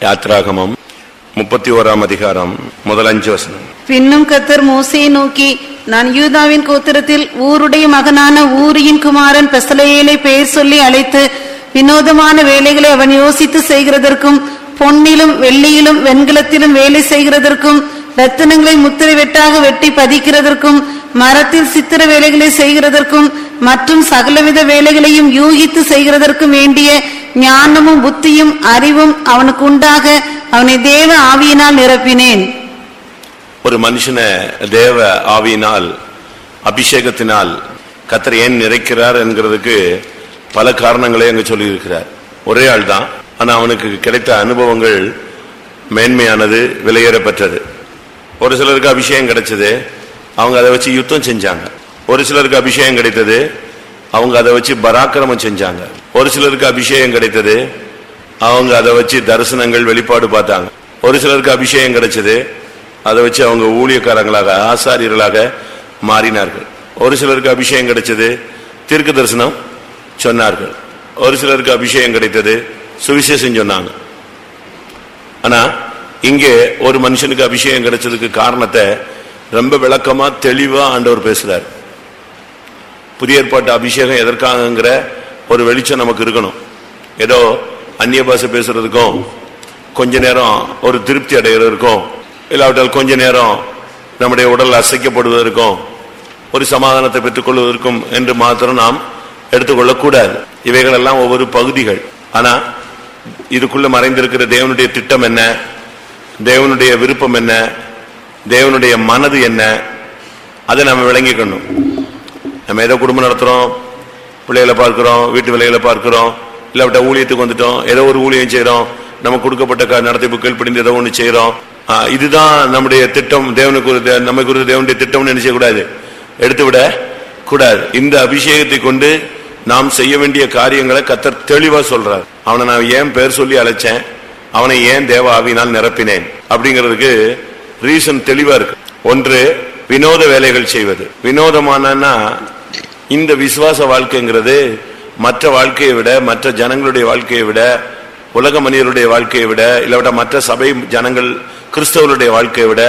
யாத்ராகமம் முப்பத்தி ஓராம் அதிகாரம் முதல் அஞ்சு வசனம். பின்னும் கத்தர் மோசையை நோக்கி நான் யூதாவின் கோத்திரத்தில் ஊருடைய மகனான ஊரியின் குமாரன் பெசலையிலே பெயர் சொல்லி அழைத்து வினோதமான வேலைகளை அவன் யோசித்து செய்கிறதற்கும் பொன்னிலும் வெள்ளியிலும் வெண்கலத்திலும் வேலை செய்கிறதற்கும் ரத்தினங்களை முத்திரை வெட்டாக வெட்டி பதிக்கிறதற்கும் மரத்தில் சித்திர வேலைகளை செய்கிறதற்கும் மற்றும் சகலவித வேலைகளையும் யூகித்து செய்கிறதற்கும் வேண்டிய ஞானமும் புத்தியும் அறிவும் அவனுக்கு உண்டாக அவனை தேவ ஆவியினால் நிரப்பினேன். ஒரு மனுஷனை தேவ ஆவியினால் அபிஷேகத்தினால் கத்தர் ஏன் நிறைக்கிறார் என்கிறதுக்கு பல காரணங்களை அங்கு சொல்லியிருக்கிறார். ஒரே ஆள் தான். ஆனால் அவனுக்கு கிடைத்த அனுபவங்கள் மேன்மையானது விலையேறப்பெற்றது ஒரு சிலருக்கு அபிஷேகம் கிடைச்சது. அவங்க அதை வச்சு யுத்தம் செஞ்சாங்க. ஒரு சிலருக்கு அபிஷேகம் கிடைத்தது. அவங்க அதை வச்சு பராக்கிரமம் செஞ்சாங்க. ஒரு சிலருக்கு அபிஷேகம் கிடைத்தது அவங்க அதை வச்சு தரிசனங்கள் வெளிப்பாடு பார்த்தாங்க. ஒரு சிலருக்கு அபிஷேகம் கிடைச்சது அதை வச்சு அவங்க ஊழியக்காரங்களாக ஆசாரியர்களாக மாறினார்கள். ஒரு சிலருக்கு அபிஷேகம் கிடைச்சது தீர்க்க தரிசனம் சொன்னார்கள். ஒரு சிலருக்கு அபிஷேகம் கிடைத்தது சுவிசேஷம் சொன்னாங்க. ஆனா இங்கே ஒரு மனுஷனுக்கு அபிஷேகம் கிடைச்சதுக்கு காரணத்தை ரொம்ப விளக்கமா தெளிவா ஆண்டவர் பேசுறாரு. புதிய ஏற்பாட்டு அபிஷேகம் எதற்காகங்கிற ஒரு வெளிச்சம் நமக்கு இருக்கணும். ஏதோ அந்நிய பாஷை பேசுறதுக்கும் கொஞ்ச நேரம் ஒரு திருப்தி அடைகிறதுக்கும் இல்லாவிட்டால் கொஞ்ச நேரம் நம்முடைய உடல் அசைக்கப்படுவதற்கும் ஒரு சமாதானத்தை பெற்றுக் கொள்வதற்கும் என்று மாத்திரம் நாம் எடுத்துக்கொள்ளக்கூடாது. இவைகள் எல்லாம் ஒவ்வொரு பகுதிகள். ஆனா இதுக்குள்ள மறைந்திருக்கிற தேவனுடைய திட்டம் என்ன? தேவனுடைய விருப்பம் என்ன? தேவனுடைய மனது என்ன? அதை நம்ம விளங்கிக்கணும். நம்ம ஏதோ குடும்பம் நடத்துகிறோம் பிள்ளைகளை பார்க்குறோம் வீட்டு வேலைகளை பார்க்குறோம் இல்லாவிட்ட ஊழியத்துக்கு வந்துட்டோம் ஏதோ ஒரு ஊழியம் செய்கிறோம் நம்ம கொடுக்கப்பட்ட க- நடத்திப்பு கீழ்ப்படிந்து ஏதோ ஒன்று செய்கிறோம் இதுதான் நம்முடைய திட்டம் தேவனுக்கு குறித்த நம்ம குறித்த தேவனுடைய திட்டம்னு நினைச்சக்கூடாது செய்யக்கூடாது எடுத்து விட கூடாது. இந்த அபிஷேகத்தை கொண்டு நாம் செய்ய வேண்டிய காரியங்களை கத்தர் தெளிவாக சொல்றார். அவனை நான் ஏன் பேர் சொல்லி அழைச்சேன்? அவனை ஏன் தேவ ஆவினால் நிரப்பினேன்? அப்படிங்கிறதுக்கு ரீசன் தெளிவா இருக்கு. ஒன்று வினோத வேலைகள் செய்வது. வினோதமானன்னா இந்த விசுவாச வாழ்க்கைங்கிறது மற்ற வாழ்க்கையை விட மற்ற ஜனங்களுடைய வாழ்க்கையை விட உலக மனிதருடைய வாழ்க்கையை விட இல்லாவிட்ட மற்ற சபை ஜனங்கள் கிறிஸ்தவருடைய வாழ்க்கையை விட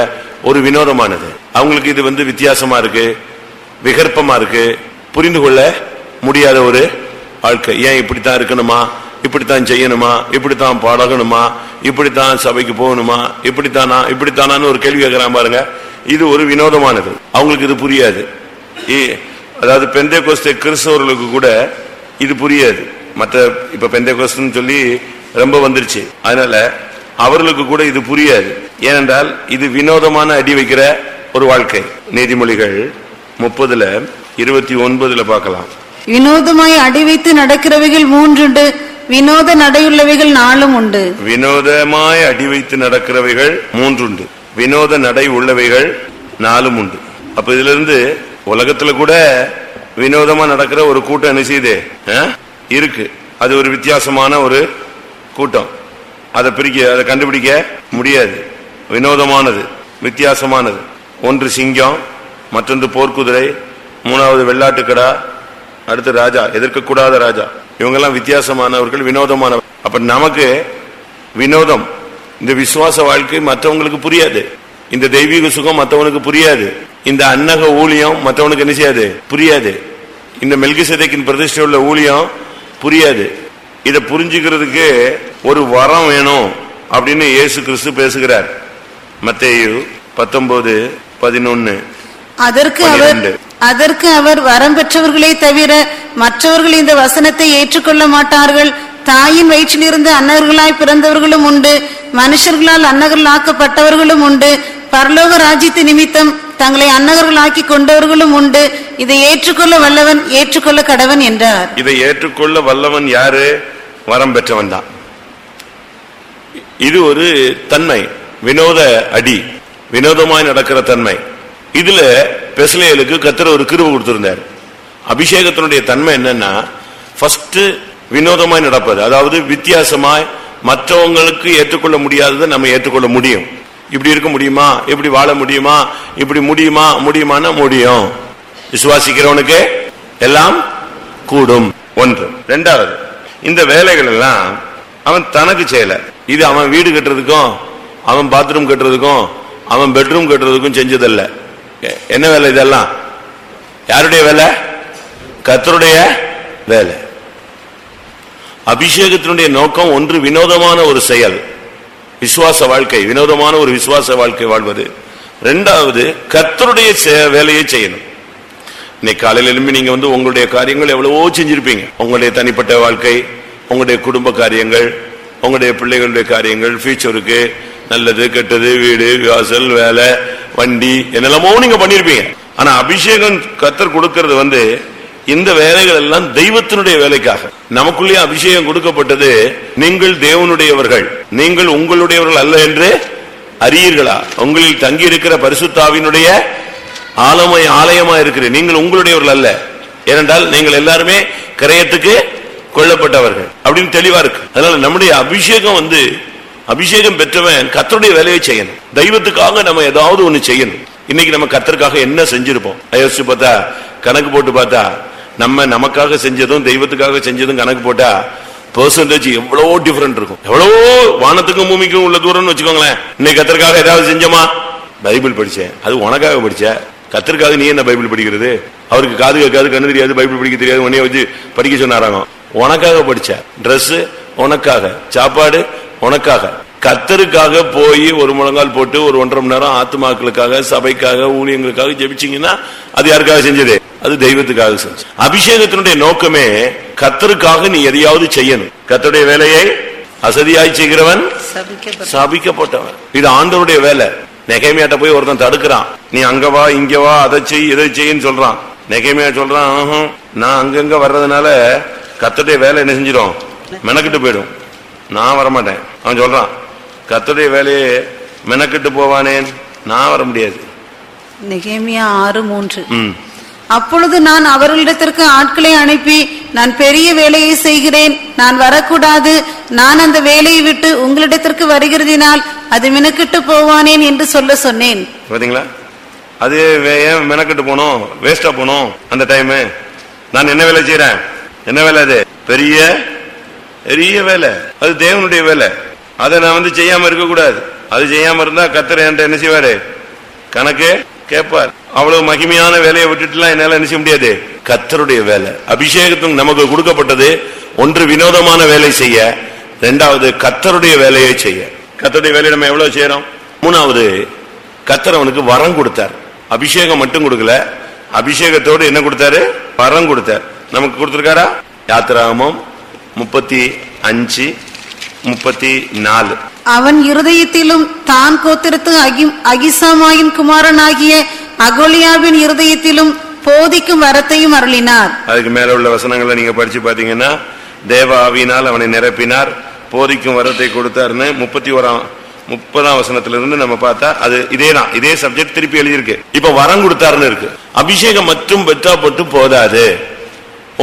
ஒரு வினோதமானது. அவங்களுக்கு இது வந்து வித்தியாசமா இருக்கு விகற்பமா இருக்கு புரிந்து கொள்ள முடியாத ஒரு வாழ்க்கை. ஏன் இப்படித்தான் இருக்கணுமா? இப்படித்தான் செய்யணுமா? இப்படித்தான் பழகணுமா இப்படித்தான் சபைக்கு போகணுமா? இப்படித்தானா? இப்படித்தானான்னு ஒரு கேள்வி கேட்கிறான் பாருங்க. இது ஒரு வினோதமானது. அவங்களுக்கு இது புரியாது. அதாவது பெந்தை கோஸ்தே கிறிஸ்தவர்களுக்கு கூட இது புரியாது. மற்ற இப்ப பெந்தை கோஸ்துன்னு சொல்லி ரொம்ப வந்துருச்சு. அதனால அவர்களுக்கு கூட இது புரியாது. ஏனென்றால் இது வினோதமான அடி வைக்கிற ஒரு வாழ்க்கை. நீதிமொழிகள் முப்பதுல இருபத்தி ஒன்பதுல பார்க்கலாம். வினோதமாய் அடி வைத்து நடக்கிறவைகள் மூன்றுண்டு வினோத நடையுள்ளவைகள் நாலும் உண்டு. வினோதமாய் அடி வைத்து நடக்கிறவைகள் மூன்றுண்டு வினோத நடை உள்ளவைகள் நாலும் உண்டு. அப்ப இதுல இருந்து உலகத்துல கூட வினோதமா நடக்கிற ஒரு கூட்டம் என்ன செய்யுது? ஆ? இருக்கு. அது ஒரு வித்தியாசமான ஒரு கூட்டம். அதை பிரிக்க அதை கண்டுபிடிக்க முடியாது. வினோதமானது வித்தியாசமானது. ஒன்று சிங்கம் மற்றொன்று போர்க்குதிரை மூணாவது வெள்ளாட்டுக்கடா அடுத்து ராஜா எதிர்க்கக்கூடாத ராஜா. இவங்கெல்லாம் வித்தியாசமானவர்கள் வினோதமானவர் அப்ப நமக்கு வினோதம் இந்த விசுவாச வாழ்க்கை மற்றவங்களுக்கு புரியாது. இந்த தெய்வீக சுகம் மற்றவனுக்கு புரியாது. இந்த அன்னக ஊழியம் மற்றவனுக்கு என்ன செய்யாது? புரியாது. இந்த மெல்கிசதைக்கின் பிரதிஷ்டை உள்ள ஊழியம் புரியாது. இதை புரிஞ்சுக்கிறதுக்கு ஒரு வரம் வேணும் அப்படின்னு இயேசு கிறிஸ்து பேசுகிறார். மத்தேயு பத்தொன்பது பதினொன்னு அதற்கு அவர். அதற்கு அவர் வரம் பெற்றவர்களே தவிர மற்றவர்கள் இந்த வசனத்தை ஏற்றுக்கொள்ள மாட்டார்கள். தாயின் வயிற்றிலிருந்து அன்னர்களாய் பிறந்தவர்களும் உண்டு. மனுஷர்களால் அன்னகர்கள் ஆக்கப்பட்டவர்களும் உண்டு. பரலோக ராஜ்யத்து நிமித்தம் தங்களை அன்னகர்களாக்கி கொண்டவர்களும் உண்டு. இதை ஏற்றுக்கொள்ள வல்லவன் ஏற்றுக்கொள்ள கடவன் என்றார். இதை ஏற்றுக்கொள்ள வல்லவன் யாரு? வரம் பெற்றவன் தான். இது ஒரு தன்மை வினோத அடி வினோதமாய் நடக்கிற தன்மை. இதுல பெசலேலுக்கு கத்திர ஒரு கிருவு கொடுத்திருந்தார். அபிஷேகத்தினுடைய தன்மை என்னன்னா ஃபர்ஸ்ட் வினோதமாய் நடப்பது. அதாவது வித்தியாசமாய் மற்றவங்களுக்கு ஏற்றுக்கொள்ள முடியாததை நம்ம ஏற்றுக்கொள்ள முடியும். இப்படி இருக்க முடியுமா? இப்படி வாழ முடியுமா? இப்படி முடியுமா? முடியுமானா முடியும். விசுவாசிக்கிறவனுக்கு எல்லாம் கூடும். ஒன்று. ரெண்டாவது இந்த வேலைகள் எல்லாம் அவன் தனக்கு செய்யல. இது அவன் வீடு கட்டுறதுக்கும் அவன் பாத்ரூம் கட்டுறதுக்கும் அவன் பெட்ரூம் கட்டுறதுக்கும் செஞ்சதல்ல. என்ன வேலை இதெல்லாம்? யாருடைய வேலை? கத்தருடைய வேலை. அபிஷேகத்தினுடைய நோக்கம் ஒன்று வினோதமான ஒரு செயல். விசுவாச வாழ்க்கை வினோதமான ஒரு விசுவாச வாழ்க்கை வாழ்வது. ரெண்டாவது கத்தருடைய செ- வேலையை செய்யணும். இன்னைக்கு காலையில எழும்பி நீங்க வந்து உங்களுடைய காரியங்கள் எவ்வளவோ செஞ்சிருப்பீங்க. உங்களுடைய தனிப்பட்ட வாழ்க்கை உங்களுடைய குடும்ப காரியங்கள் உங்களுடைய பிள்ளைகளுடைய காரியங்கள் ஃபியூச்சருக்கு நல்லது கெட்டது வீடு வாசல் வேலை வண்டி என்னெல்லாமோ நீங்க பண்ணிருப்பீங்க. ஆனா அபிஷேகம் கத்தர் கொடுக்கறது வந்து இந்த வேலைகள் எல்லாம் தெய்வத்தினுடைய வேலைக்காக. நமக்குள்ளே அபிஷேகம் கொடுக்கப்பட்டது நீங்கள் தேவனுடையவர்கள். நீங்கள் உங்களுடையவர்கள் அல்ல என்று அறியீர்களா? உங்களில் தங்கி இருக்கிற பரிசுத்தாவினுடைய ஆலமய ஆலயமா இருக்கிற நீங்கள் உங்களுடையவர்கள் அல்ல. ஏனென்றால் நீங்கள் எல்லாருமே கிரயத்துக்கு கொல்லப்பட்டவர்கள். அப்படின்னு தெளிவா இருக்கு. அதனால நம்முடைய அபிஷேகம் வந்து அபிஷேகம் பெற்றவன் கத்தருடைய வேலையை செய்யணும். தெய்வத்துக்காக நம்ம ஏதாவது ஒண்ணு செய்யணும். இன்னைக்கு நம்ம கத்தருக்காக என்ன செஞ்சிருப்போம்? யோசிச்சு பார்த்தா கணக்கு போட்டு பார்த்தா நம்ம நமக்காக செஞ்சதும் தெய்வத்துக்காக செஞ்சதும் கணக்கு போட்டா பெர்சன்டேஜ் எவ்வளோ டிஃபரெண்ட் இருக்கும். எவ்வளவோ வானத்துக்கும் பூமிக்கும் உள்ள தூரம்னு வச்சுக்கோங்களேன். இன்னைக்கு கத்தருக்காக ஏதாவது செஞ்சோமா? பைபிள் படிச்சேன். அது உனக்காக படிச்ச. கத்திற்காக நீ என்ன பைபிள் படிக்கிறது? அவருக்கு காது கேட்காது கண்ணு தெரியாது பைபிள் படிக்க தெரியாது உன்னைய வச்சு படிக்க சொன்னாராங்க. உனக்காக படிச்ச. ட்ரெஸ்ஸு உனக்காக. சாப்பாடு உனக்காக. கத்தருக்காக போய் ஒரு முழங்கால் போட்டு ஒரு ஒன்றரை மணி நேரம் ஆத்துமாக்களுக்காக சபைக்காக ஊழியங்களுக்காக ஜெபிச்சீங்கன்னா அது யாருக்காக செஞ்சது? அது தெய்வத்துக்காக செஞ்சு. அபிஷேகத்தினுடைய நோக்கமே கத்தருக்காக நீ எதையாவது செய்யணும். கத்தருடைய வேலையை அசதியாய் செய்கிறவன் சபிக்கப்பட்ட சாபிக்கப்பட்டவன். இது ஆண்டவருடைய வேலை. நெகைமையாட்ட போய் ஒருத்தன் தடுக்கிறான். நீ அங்க வா இங்க வா அதை செய் இதை செய்யின்னு சொல்றான். நெகைமையா சொல்றான் "ஆஹும், நான் அங்கங்க வர்றதுனால கத்தருடைய வேலை என்ன செஞ்சிடும்? மெனக்கிட்டு போயிடும். நான் வரமாட்டேன். அவன் சொல்றான் கத்தருடைய வேலையை மெனக்கிட்டு போவானேன்? நான் வர முடியாது. நெகேமியா ஆறு மூன்று. அப்பொழுது நான் அவர்களிடத்திற்கு ஆட்களை அனுப்பி நான் பெரிய வேலையை செய்கிறேன் நான் வரக்கூடாது நான் அந்த வேலையை விட்டு உங்களிடத்திற்கு வருகிறதினால் அது மினுக்கிட்டு போவானேன் என்று சொல்ல சொன்னேன். பாத்தீங்களா? அது ஏன் மெனக்கிட்டு போனோம்? வேஸ்டா போனோம் அந்த டைம் நான் என்ன வேலை செய்யறேன் என்ன வேலை அது? பெரிய பெரிய வேலை. அது தேவனுடைய வேலை. அதை நான் வந்து செய்யாம இருக்கக்கூடாது. அது செய்யாம இருந்தா கத்தர் என்கிட்ட என்ன செய்வாரு? கணக்கு கேட்பார். அவ்வளவு மகிமையான வேலையை விட்டுட்டுலாம் என்னால என்ன செய்ய முடியாது? கத்தருடைய வேலை. அபிஷேகத்துக்கு நமக்கு கொடுக்கப்பட்டது. ஒன்று வினோதமான வேலை செய்ய. ரெண்டாவது கத்தருடைய வேலையை செய்ய. கத்தருடைய வேலையை நம்ம எவ்வளவு செய்யறோம்? மூணாவது கத்தர் அவனுக்கு வரம் கொடுத்தார். அபிஷேகம் மட்டும் கொடுக்கல. அபிஷேகத்தோடு என்ன கொடுத்தாரு? வரம் கொடுத்தார். நமக்கு கொடுத்திருக்காரா? யாத்திராமம் முப்பத்தி அஞ்சு முப்பத்தி நாலு. அவன் இருதயத்திலும் தான் கோத்திரத்து அகி அகிசாமாயின் குமாரனாகிய அகோலியாவின் இருதயத்திலும் போதிக்கும் வரத்தையும் அருளினார். அதுக்கு மேல உள்ள வசனங்களை நீங்க படிச்சு பாத்தீங்கன்னா தேவ ஆவியினால் அவனை நிரப்பினார் போதிக்கும் வரத்தை கொடுத்தாருன்னு முப்பத்தி ஓராம் முப்பதாம் வசனத்திலிருந்து நம்ம பார்த்தா அது இதேதான் இதே சப்ஜெக்ட் திருப்பி எழுதியிருக்கு. இப்ப வரம் கொடுத்தாருன்னு இருக்கு. அபிஷேகம் மட்டும் பெற்றா போட்டு போதாது.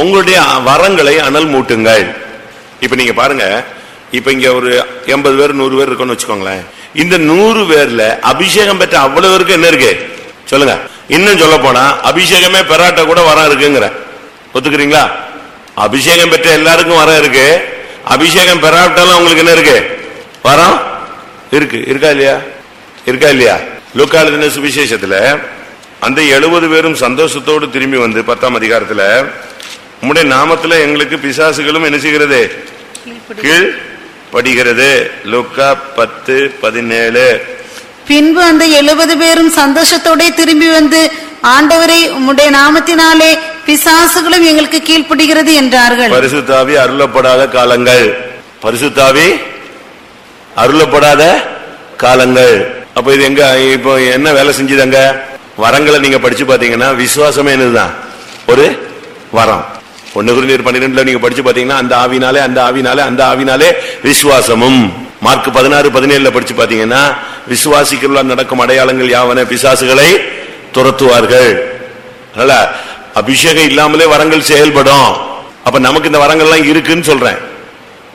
உங்களுடைய வரங்களை அனல் மூட்டுங்கள். இப்ப நீங்க பாருங்க இப்ப இங்க ஒரு எண்பது பேர் நூறு பேர் இருக்குன்னு வச்சுக்கோங்களேன். இந்த நூறு பேர்ல அபிஷேகம் பெற்ற அவ்வளவு பேருக்கு என்ன இருக்கு? சொல்லுங்க. இன்னும் சொல்ல போனா அபிஷேகமே பெறாட்ட கூட வரம் இருக்குங்கிற. ஒத்துக்கிறீங்களா? அபிஷேகம் பெற்ற எல்லாருக்கும் வரம் இருக்கு. அபிஷேகம் பெறாவிட்டாலும் அவங்களுக்கு என்ன இருக்கு? வரம் இருக்கு. இருக்கா இல்லையா? இருக்கா இல்லையா? லூக்காளுதின சுவிசேஷத்துல அந்த எழுபது பேரும் சந்தோஷத்தோடு திரும்பி வந்து பத்தாம் அதிகாரத்துல உம்முடைய நாமத்துல எங்களுக்கு பிசாசுகளும் என்ன செய்கிறது? கீழ் படிகிறது. லூக்கா பத்து பதினேழு. பின்பு அந்த எழுபது பேரும் சந்தோஷத்தோட திரும்பி வந்து ஆண்டவரை உம்முடைய நாமத்தினாலே பிசாசுகளும் எங்களுக்கு கீழ்ப்படுகிறது என்றார்கள். பரிசுத்தாவி அருளப்படாத காலங்கள். பரிசுத்தாவி அருளப்படாத காலங்கள். அப்ப இது எங்க இப்போ என்ன வேலை செஞ்சுதாங்க வரங்களை நீங்க படிச்சு பாத்தீங்கன்னா விசுவாசமே என்னதுதான்? ஒரு வரம். ஒன்னு குறிஞர் பன்னிரெண்டுல நீங்க படிச்சு பாத்தீங்கன்னா அந்த ஆவினாலே அந்த ஆவினாலே அந்த ஆவினாலே விசுவாசமும். மார்க் பதினாறு பதினேழுல படிச்சு பாத்தீங்கன்னா விசுவாசிக்கலால் நடக்கும் அடையாளங்கள் யாவன? பிசாசுகளை துரத்துவார்கள். அதனால அபிஷேகம் இல்லாமலே வரங்கள் செயல்படும். அப்ப நமக்கு இந்த வரங்கள்லாம் இருக்குன்னு சொல்றேன்.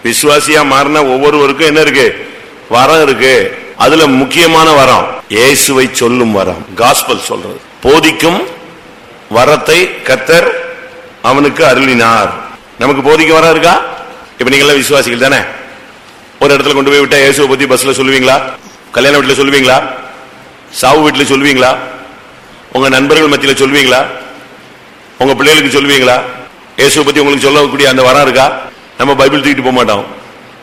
விசுவாசியா மாறின ஒவ்வொருவருக்கும் என்ன இருக்கு? வரம் இருக்கு. அதுல முக்கியமான வரம் இயேசுவை சொல்லும் வரம். காஸ்பல் சொல்றது. போதிக்கும் வரத்தை கத்தர் அவனுக்கு அருளினார். நமக்கு போதிக்க வரம் இருக்கா? இப்ப நீங்க விசுவாசிகள் தானே? ஒரு இடத்துல கொண்டு போய் விட்டா இயேசுவை பத்தி பஸ்ல சொல்லுவீங்களா? கல்யாண வீட்டில் சொல்லுவீங்களா? சாவு வீட்டில் சொல்லுவீங்களா? உங்க நண்பர்கள் மத்தியில் சொல்லுவீங்களா? உங்க பிள்ளைகளுக்கு சொல்லுவீங்களா? இயேசுவை பத்தி உங்களுக்கு சொல்லக்கூடிய அந்த வரம் இருக்கா? நம்ம பைபிள் தூக்கிட்டு போக மாட்டோம்.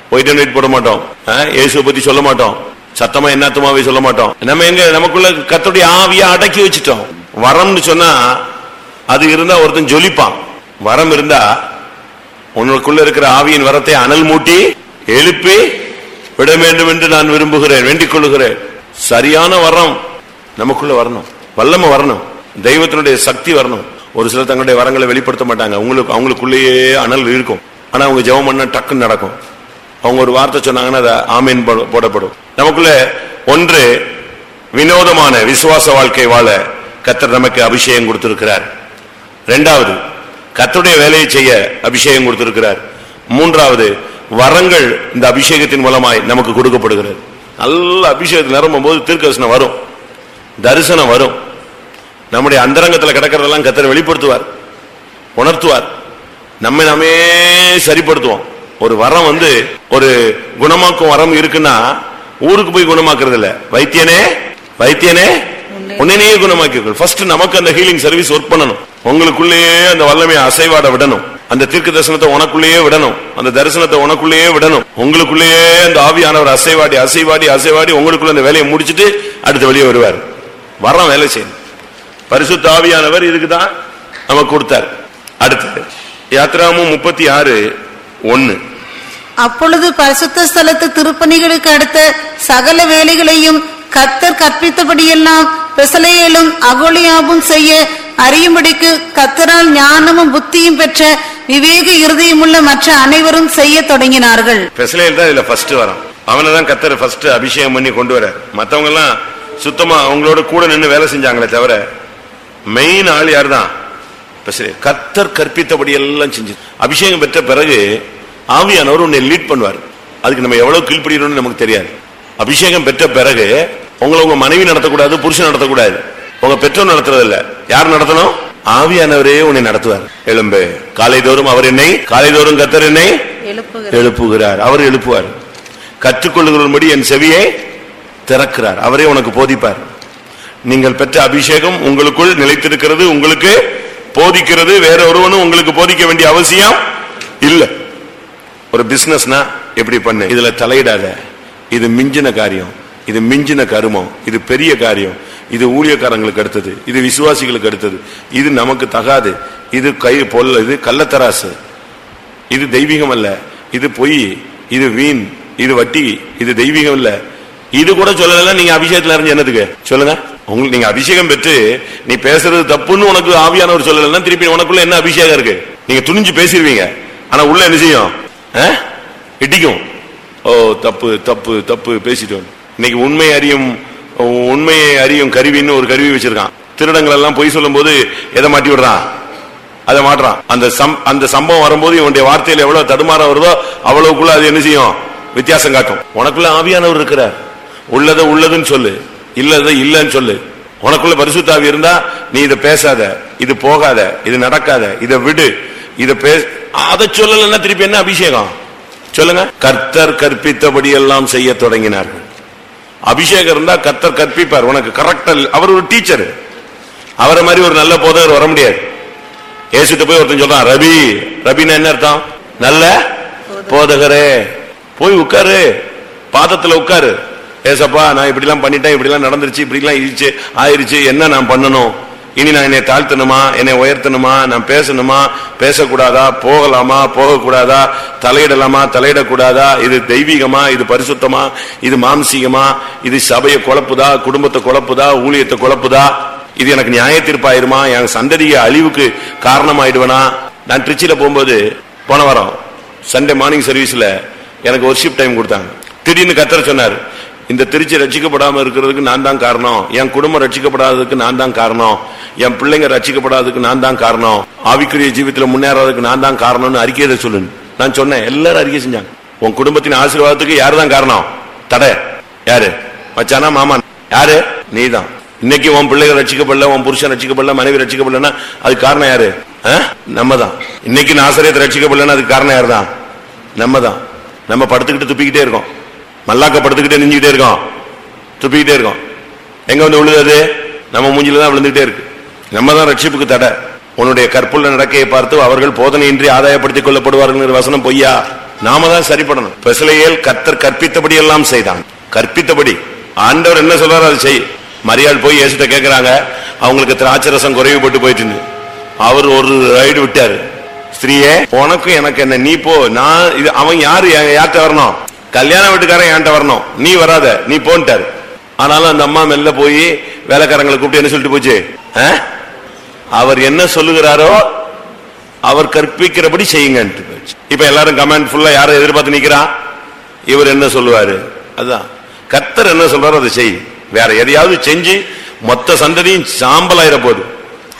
ஒயிட் அண்ட் ஒயிட் போட மாட்டோம். ஆ, இயேசுவை பத்தி சொல்ல மாட்டோம். சத்தமா என்னத்துமாவே சொல்ல மாட்டோம். நம்ம எங்க நமக்குள்ள கத்தோடைய ஆவியை அடக்கி வச்சுட்டோம். வரம்னு சொன்னா அது இருந்தா ஒருத்தன் ஜொலிப்பான். வரம் இருந்தா உனக்குள்ள இருக்கிற ஆவியின் வரத்தை அனல் மூட்டி எழுப்பி விட வேண்டும் என்று நான் விரும்புகிறேன் வேண்டிக் கொள்ளுகிறேன். சரியான வரம் நமக்குள்ள வரணும். வல்லமை வரணும். தெய்வத்தினுடைய சக்தி வரணும். ஒரு சிலர் தங்களுடைய வரங்களை வெளிப்படுத்த மாட்டாங்க. உங்களுக்கு அவங்களுக்குள்ளேயே அனல் இருக்கும். ஆனா அவங்க ஜெபம் பண்ண டக்குன்னு நடக்கும். அவங்க ஒரு வார்த்தை சொன்னாங்கன்னா அதை ஆமீன் போட- போடப்படும். நமக்குள்ள ஒன்று வினோதமான விசுவாச வாழ்க்கை வாழ கத்தர் நமக்கு அபிஷேகம் கொடுத்திருக்கிறார். ரெண்டாவது கத்துடைய வேலையை செய்ய அபிஷேகம் கொடுத்திருக்கிறார். மூன்றாவது வரங்கள் இந்த அபிஷேகத்தின் மூலமாய் நமக்கு கொடுக்கப்படுகிறது. நல்ல அபிஷேகத்தில் நிரம்பும் போது தீர்க்கசனம் வரும். தரிசனம் வரும். நம்முடைய அந்தரங்கத்தில் கிடக்கிறதெல்லாம் கத்தர் வெளிப்படுத்துவார். உணர்த்துவார். நம்மை நாமே சரிப்படுத்துவோம். ஒரு வரம் வந்து ஒரு குணமாக்கும் வரம் இருக்குன்னா ஊருக்கு போய் குணமாக்குறது இல்ல. வைத்தியனே வைத்தியனே உன்னையே குணமாக்கி ஃபர்ஸ்ட் நமக்கு அந்த ஹீலிங் சர்வீஸ் ஒர்க் பண்ணணும். உங்களுக்குள்ளேயே அந்த வல்லமையை அசைவாட விடணும். அந்த தீர்க்க தரிசனத்தை உனக்குள்ளேயே விடணும். அந்த தரிசனத்தை உனக்குள்ளேயே விடணும். உங்களுக்குள்ளேயே அந்த ஆவியானவர் அசைவாடி அசைவாடி அசைவாடி உங்களுக்குள்ள அந்த வேலையை முடிச்சிட்டு அடுத்த வெளியே வருவார். வரம் வேலை செய்யணும். பரிசுத்த ஆவியானவர் இதுக்கு தான் நமக்கு கொடுத்தார். அடுத்தது யாத்ராமும் முப்பத்தி ஆறு ஒன்னு. அப்பொழுது பரிசுத்த ஸ்தலத்து திருப்பணிகளுக்கு அடுத்த சகல வேலைகளையும் கத்தர் கற்பித்தபடியெல்லாம் பெசலையிலும் அகோலியாவும் செய்ய அறியும்படிக்கு கத்தரால் ஞானமும் புத்தியும் பெற்ற விவேக இருதயமுள்ள மற்ற அனைவரும் செய்ய தொடங்கினார்கள். பெசலேல் தான் இதுல ஃபர்ஸ்ட் அவனை தான் கத்தர் ஃபர்ஸ்ட் அபிஷேகம் பண்ணி கொண்டு வர மத்தவங்க எல்லாம் சுத்தமா அவங்களோட கூட நின்று வேலை செஞ்சாங்களே தவிர மெயின் ஆள் யார் தான் கத்தர் கற்பித்தபடி எல்லாம் செஞ்சு அபிஷேகம் பெற்ற பிறகு ஆவியானவர் உன்னை லீட் பண்ணுவார். அதுக்கு நம்ம எவ்வளவு கீழ்படுகிறோம்னு நமக்கு தெரியாது. அபிஷேகம் பெற்ற பிறகு உங்களை உங்க மனைவி நடத்தக்கூடாது புருஷன் நடத்தக்கூடாது. உங்க பெற்றோர் நடத்துறது இல்ல யார் நடத்தணும்? ஆவியானவரே உன்னை நடத்துவார். எலும்பு காலைதோறும் அவர் என்னை காலைதோறும் கத்தர் என்னை எழுப்புகிறார். எழுப்புகிறார். அவர் எழுப்புவார். கற்றுக்கொள்ளுகிறபடி என் செவியை திறக்கிறார். அவரே உனக்கு போதிப்பார். நீங்கள் பெற்ற அபிஷேகம் உங்களுக்குள் நிலைத்திருக்கிறது உங்களுக்கு போதிக்கிறது. வேற ஒருவனும் உங்களுக்கு போதிக்க வேண்டிய அவசியம் இல்ல. ஒரு பிசினஸ்னா எப்படி பண்ணு? இதுல தலையிடாத. இது மிஞ்சின காரியம் இது மிஞ்சின கருமம் இது பெரிய காரியம். இது ஊழியக்காரங்களுக்கு அடுத்தது இது விசுவாசிகளுக்கு அடுத்தது. இது நமக்கு தகாது. இது கை பொல்ல இது கள்ளத்தராசு. இது தெய்வீகம் அல்ல. இது பொய் இது வீண் இது வட்டி இது தெய்வீகம் இல்ல. இது கூட சொல்லலாம் நீங்க அபிஷேகத்துல இருந்து என்னதுக்கு? சொல்லுங்க. உங்களுக்கு நீங்க அபிஷேகம் பெற்று நீ பேசுறது தப்புன்னு உனக்கு ஆவியானவர் சொல்லலைன்னா திருப்பி உனக்குள்ள என்ன அபிஷேகம் இருக்கு? நீங்க துணிஞ்சு பேசிடுவீங்க ஆனா உள்ள என்ன செய்யும்? ஆ? இடிக்கும். ஓ தப்பு தப்பு தப்பு பேசிட்டோம். இன்னைக்கு உண்மை அறியும் உண்மையை அறியும் கருவின்னு ஒரு கருவி வச்சிருக்கான். திருடங்கள் எல்லாம் பொய் சொல்லும் போது எதை மாட்டி விடுறான்? அதை மாட்டுறான். அந்த சம் அந்த சம்பவம் வரும்போது இவனுடைய வார்த்தையில எவ்வளவு தடுமாற வருதோ அவ்வளவுக்குள்ள அது என்ன செய்யும்? வித்தியாசம் காட்டும். உனக்குள்ள ஆவியானவர் இருக்கிறார். உள்ளதை உள்ளதுன்னு சொல்லு. இல்லதை இல்லன்னு சொல்லு. உனக்குள்ள பரிசுத்தாவி இருந்தா நீ இதை பேசாத. இது போகாத. இது நடக்காத. இதை விடு. இதை பே அதை சொல்லலைன்னா திருப்பி என்ன அபிஷேகம்? சொல்லுங்க. கர்த்தர் கற்பித்தபடி எல்லாம் செய்ய தொடங்கினார்கள். அபிஷேகம் இருந்தா கர்த்தர் கற்பிப்பார். உனக்கு கரெக்டா அவர் ஒரு டீச்சர். அவரை மாதிரி ஒரு நல்ல போதகர் வர முடியாது. ஏசிட்டு போய் ஒருத்தன் சொல்றான் ரவி ரபின்னா என்ன அர்த்தம்? நல்ல போதகரே. போய் உட்காரு. பாதத்துல உட்காரு. ஏசப்பா நான் இப்படி எல்லாம் பண்ணிட்டேன். இப்படி எல்லாம் நடந்துருச்சு. இப்படி எல்லாம் இருச்சு ஆயிருச்சு. என்ன நான் பண்ணணும்? இனி நான் என்னை தாழ்த்தணுமா? என்னை உயர்த்தணுமா? நான் பேசணுமா? பேசக்கூடாதா? போகலாமா? போகக்கூடாதா? தலையிடலாமா? தலையிடக்கூடாதா? இது தெய்வீகமா? இது பரிசுத்தமா? இது மாம்சீகமா? இது சபையை குழப்புதா? குடும்பத்தை குழப்புதா? ஊழியத்தை குழப்புதா? இது எனக்கு நியாய தீர்ப்பாயிருமா என் சந்ததிய அழிவுக்கு காரணமாயிடுவனா? நான் திருச்சியில போகும்போது போன வாரம் சண்டே மார்னிங் சர்வீஸ்ல எனக்கு ஒர்ஷிப் டைம் கொடுத்தாங்க. திடீர்னு கத்தர் சொன்னார் இந்த திருச்சி ரட்சிக்கப்படாம இருக்கிறதுக்கு நான் தான் காரணம். என் குடும்பம் ரட்சிக்கப்படாததுக்கு நான் தான் காரணம். என் பிள்ளைங்க ரட்சிக்கப்படாததுக்கு நான் தான் காரணம். ஆவிக்குரிய ஜீவத்தில் முன்னேறாததுக்கு நான் தான் காரணம்னு அறிக்கையை சொல்லு. நான் சொன்னேன். எல்லாரும் அறிக்கை செஞ்சாங்க. உன் குடும்பத்தின் ஆசீர்வாதத்துக்கு யாரு தான் காரணம்? தடை. யாரு? மச்சானா மாமா? யாரு? நீதான். இன்னைக்கு உன் பிள்ளைகள் ரட்சிக்கப்படல உன் புருஷன் ரசிக்கப்படல மனைவி ரசிக்கப்படலன்னா அது காரணம் யாரு? நம்ம தான் இன்னைக்கு நாசரியத்தை ரட்சிக்கப்படலன்னா அதுக்கு காரணம் யாரு தான் நம்ம தான் நம்ம படுத்துக்கிட்டு துப்பிக்கிட்டே இருக்கோம். மல்லாக்க படுத்துக்கிட்டே நெஞ்சுக்கிட்டே இருக்கோம். துப்பிக்கிட்டே இருக்கோம். எங்க வந்து விழுது நம்ம மூஞ்சில தான் விழுந்துகிட்டே இருக்கு. நம்ம தான் ரட்சிப்புக்கு தடை. உன்னுடைய கற்புள்ள நடக்கையை பார்த்து அவர்கள் போதனையின்றி ஆதாயப்படுத்திக் கொள்ளப்படுவார்கள் வசனம் பொய்யா? நாம தான் சரிப்படணும். பெசலையேல் கர்த்தர் கற்பித்தபடி எல்லாம் செய்தான். கற்பித்தபடி. ஆண்டவர் என்ன சொல்றாரு அதை செய். மரியாள் போய் ஏசிட்ட கேட்கிறாங்க அவங்களுக்கு திராட்சரசம் குறைவுபட்டு போயிட்டு அவர் ஒரு ரைடு விட்டாரு. ஸ்திரீயே உனக்கும் எனக்கு என்ன? நீ போ. நான் இது அவன் யாரு? என் யார்கிட்ட வரணும்? கல்யாண வீட்டுக்காரன் என்கிட்ட வரணும். நீ வராத. நீ போன்ட்டாரு. ஆனாலும் அந்த அம்மா மெல்ல போய் வேலைக்காரங்களை கூப்பிட்டு என்ன சொல்லிட்டு போச்சு? ஆ? அவர் என்ன சொல்லுகிறாரோ அவர் கற்பிக்கிறபடி செய்யுங்கன்ட்டு இப்ப எல்லாரும் கமெண்ட் ஃபுல்லா யாரும் எதிர்பார்த்து நிக்கிறான் இவர் என்ன சொல்லுவாரு? அதான். கர்த்தர் என்ன சொல்றாரோ அதை செய். வேற எதையாவது செஞ்சு மொத்த சந்ததியும் சாம்பலாயிர போகுது.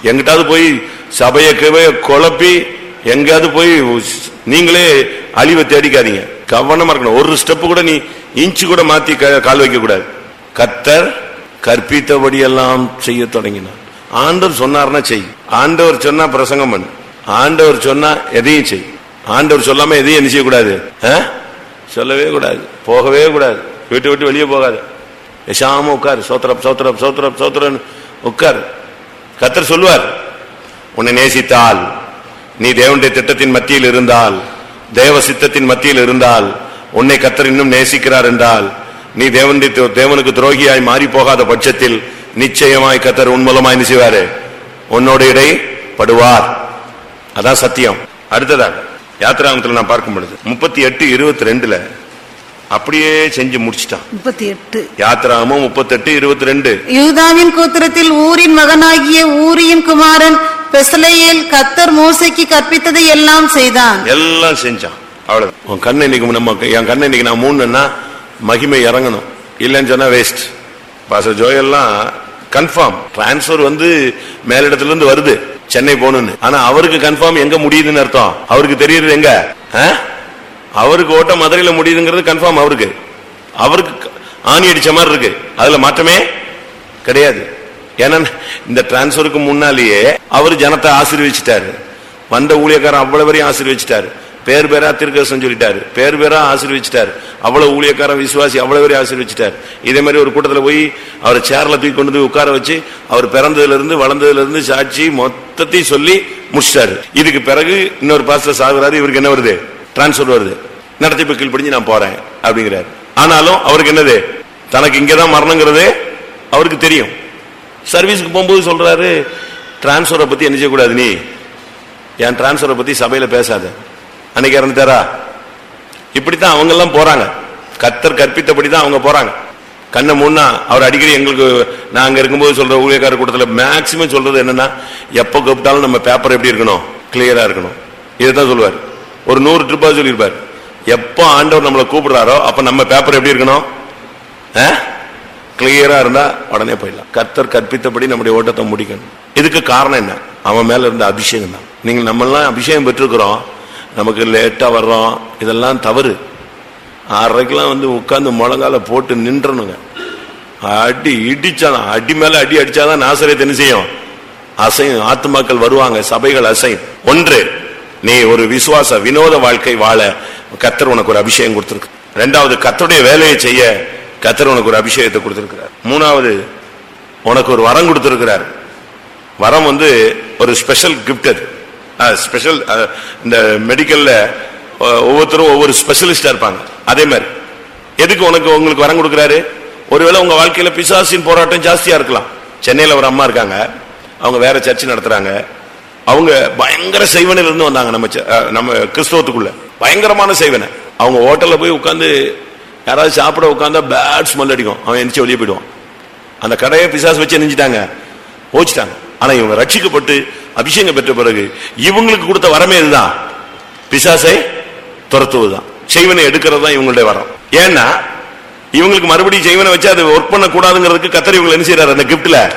எங்கிட்டாவது போய் சபையை குழப்பி எங்கேயாவது போய் நீங்களே அழிவை தேடிக்காதீங்க. கவனமா இருக்கணும். ஒரு ஸ்டெப் கூட நீ இன்ச்சு கூட மாத்தி க- கால் வைக்க கூடாது கத்தர் கற்பித்தபடி எல்லாம் செய்ய தொடங்கினார். ஆண்டவர் சொன்னார்னா செய். ஆண்டவர் சொன்னா பிரசங்கம் பண்ணு. ஆண்டவர் சொன்னா எதையும் செய். ஆண்டவர் சொல்லாம எதையும் என்ன செய்யக்கூடாது? ஆ? சொல்லவே கூடாது. போகவே கூடாது. வீட்டை விட்டு வெளியே போகாது. எசாம உட்காரு. சோத்திரம் சோத்திரம் சோத்திரம் சோத்திரம் உட்காரு. கத்தர் சொல்லுவார் உன்னை நேசித்தால் நீ தேவனுடைய திட்டத்தின் மத்தியில் இருந்தால் தேவ சித்தத்தின் மத்தியில் இருந்தால் உன்னை கத்தர் இன்னும் நேசிக்கிறார் என்றால் நீ தேவனுடைய தேவனுக்கு துரோகியாய் மாறி போகாத பட்சத்தில் நிச்சயமாய் கத்தர் உன் மூலமாய் என்ன செய்வாரு? உன்னோட இடை படுவார் அதான் சத்தியம். அடுத்ததாக யாத்திராமத்தில் நான் பார்க்கும் பொழுது முப்பத்தி எட்டு இருபத்தி ரெண்டுல அப்படியே செஞ்சு முடிச்சிட்டான். முப்பத்தி எட்டு. யாத்திராமம் முப்பத்தெட்டு இருபத்தி ரெண்டு யூதாவின் கோத்திரத்தில் ஊரின் மகனாகிய ஊரியின் குமாரன் பெசலையேல் கத்தர் மோசைக்கு கற்பித்ததை எல்லாம் செய்தான். எல்லாம் செஞ்சான். அவ்வளவு உன் கண்ணை இன்னைக்கு நம்ம என் கண்ணை இன்னைக்கு நான் மூணுன்னா மகிமை இறங்கணும். இல்லைன்னு சொன்னா வேஸ்ட் பாச ஜோயெல்லாம் கன்ஃபார்ம் டிரான்ஸ்பர் வந்து மேலிடத்துல இருந்து வருது. சென்னை போகணும்னு. ஆனா அவருக்கு கன்ஃபார்ம் எங்க முடியுதுன்னு அர்த்தம்? அவருக்கு தெரியுது எங்க? அவருக்கு ஓட்டம் மதுரையில் முடியுதுங்கிறது கன்ஃபார்ம் அவருக்கு. அவருக்கு ஆணி அடிச்ச மாதிரி இருக்கு. அதுல மாற்றமே கிடையாது. ஏன்னா இந்த டிரான்ஸ்ஃபருக்கு முன்னாலேயே அவர் ஜனத்தை ஆசீர்வச்சிட்டாரு வந்த ஊழியக்காரன் அவ்வளவு வரையும் ஆசீர்வச்சிட்டாரு பேர் பேரா திருக்கசம் சொல்லிட்டாரு. பேர் பேரா ஆசீர்வச்சிட்டாரு அவ்வளவு ஊழியக்காரன் விசுவாசி அவ்வளவு பேரையும் ஆசீர்வச்சிட்டாரு இதே மாதிரி ஒரு கூட்டத்தில் போய் அவரை சேர்ல தூக்கி கொண்டு போய் உட்கார வச்சு அவர் பிறந்ததுல இருந்து வளர்ந்ததுல இருந்து சாட்சி மொத்தத்தையும் சொல்லி முடிச்சிட்டாரு. இதுக்கு பிறகு இன்னொரு பாஸ்டர் சாகுறாரு. இவருக்கு என்ன வருது? டிரான்ஸ்பர் வருது. நடத்திப்பு கீழ்ப்படிஞ்சு நான் போறேன் அப்படிங்கிறார். ஆனாலும் அவருக்கு என்னது? தனக்கு இங்கதான் மரணங்கிறது அவருக்கு தெரியும். சர்வீஸுக்கு போகும்போது சொல்றாரு டிரான்ஸ்பரை பத்தி என்ன செய்யக்கூடாது நீ? என் டிரான்ஸ்பரை பத்தி சபையில பேசாத. அன்னைக்கு இறந்துட்டாரா? இப்படித்தான் அவங்க எல்லாம் போறாங்க. கத்தர் கற்பித்தபடி தான் அவங்க போறாங்க. கண்ணை முன்னா அவர் அடிக்கடி எங்களுக்கு நான் இருக்கும்போது சொல்ற ஊழியக்கார கூட்டத்தில் மேக்சிமம் சொல்றது என்னன்னா எப்போ கூப்பிட்டாலும் நம்ம பேப்பர் எப்படி இருக்கணும்? கிளியரா இருக்கணும். இதை தான் சொல்லுவார். ஒரு நூறு ட்ரிப்பா சொல்லியிருப்பார். எப்போ ஆண்டவர் நம்மளை கூப்பிடுறாரோ அப்போ நம்ம பேப்பர் எப்படி இருக்கணும்? கிளியரா இருந்தா உடனே போயிடலாம். கர்த்தர் கற்பித்தபடி நம்முடைய ஓட்டத்தை முடிக்கணும். இதுக்கு காரணம் என்ன? அவன் மேல இருந்த அபிஷேகம் தான். நீங்கள் நம்மெல்லாம் அபிஷேகம் பெற்றிருக்கிறோம். நமக்கு லேட்டாக வர்றோம். இதெல்லாம் தவறு. ஆறரைக்கெல்லாம் வந்து உட்காந்து முழங்கால போட்டு நின்றணுங்க. அடி இடிச்சாதான் அடி மேல அடி அடிச்சாதான் நாசரேத் என்ன செய்யும்? அசையும். ஆத்துமாக்கள் வருவாங்க. சபைகள் அசையும். ஒன்று நீ ஒரு விசுவாச வினோத வாழ்க்கை வாழ கத்தர் உனக்கு ஒரு அபிஷேகம் கொடுத்துருக்கு. ரெண்டாவது கத்தருடைய வேலையை செய்ய கத்தர் உனக்கு ஒரு அபிஷேகத்தை கொடுத்துருக்கிறார். மூணாவது உனக்கு ஒரு வரம் கொடுத்துருக்கிறார். வரம் வந்து ஒரு ஸ்பெஷல் கிஃப்ட் அது. ஸ்பெஷல் இந்த மெடிக்கல்ல ஒவ்வொருத்தரும் ஒவ்வொரு ஸ்பெஷலிஸ்டா இருப்பாங்க. அதே மாதிரி. எதுக்கு உனக்கு உங்களுக்கு வரம் கொடுக்குறாரு? ஒருவேளை உங்க வாழ்க்கையில பிசாசின் போராட்டம் ஜாஸ்தியா இருக்கலாம். சென்னையில ஒரு அம்மா இருக்காங்க. அவங்க வேற சர்ச்சு நடத்துறாங்க. அவங்க பயங்கர செய்வனில் இருந்து வந்தாங்க நம்ம ச- நம்ம கிறிஸ்தவத்துக்குள்ள. பயங்கரமான செய்வனை. அவங்க ஹோட்டல்ல போய் உட்காந்து யாராவது சாப்பிட உட்காந்தா பேட் ஸ்மெல் அடிக்கும். அவன் எந்திரிச்சு வெளியே போயிடுவான். அந்த கடையை பிசாசு வச்சு நெஞ்சிட்டாங்க போச்சுட்டாங்க. ஆனா இவங்க ரட்சிக்கப்பட்டு அபிஷேகம் பெற்ற பிறகு இவங்களுக்கு கொடுத்த வரமே இதுதான். பிசாசை துரத்துவதுதான். செய்வனை எடுக்கிறது தான் இவங்களுடைய வரம். ஏன்னா இவங்களுக்கு மறுபடியும் செய்வனை வச்சு அது ஒர்க் பண்ணக்கூடாதுங்கிறதுக்கு கத்தர் இவங்களை என்ன செய்யறாரு அந்த கிஃப்ட்ல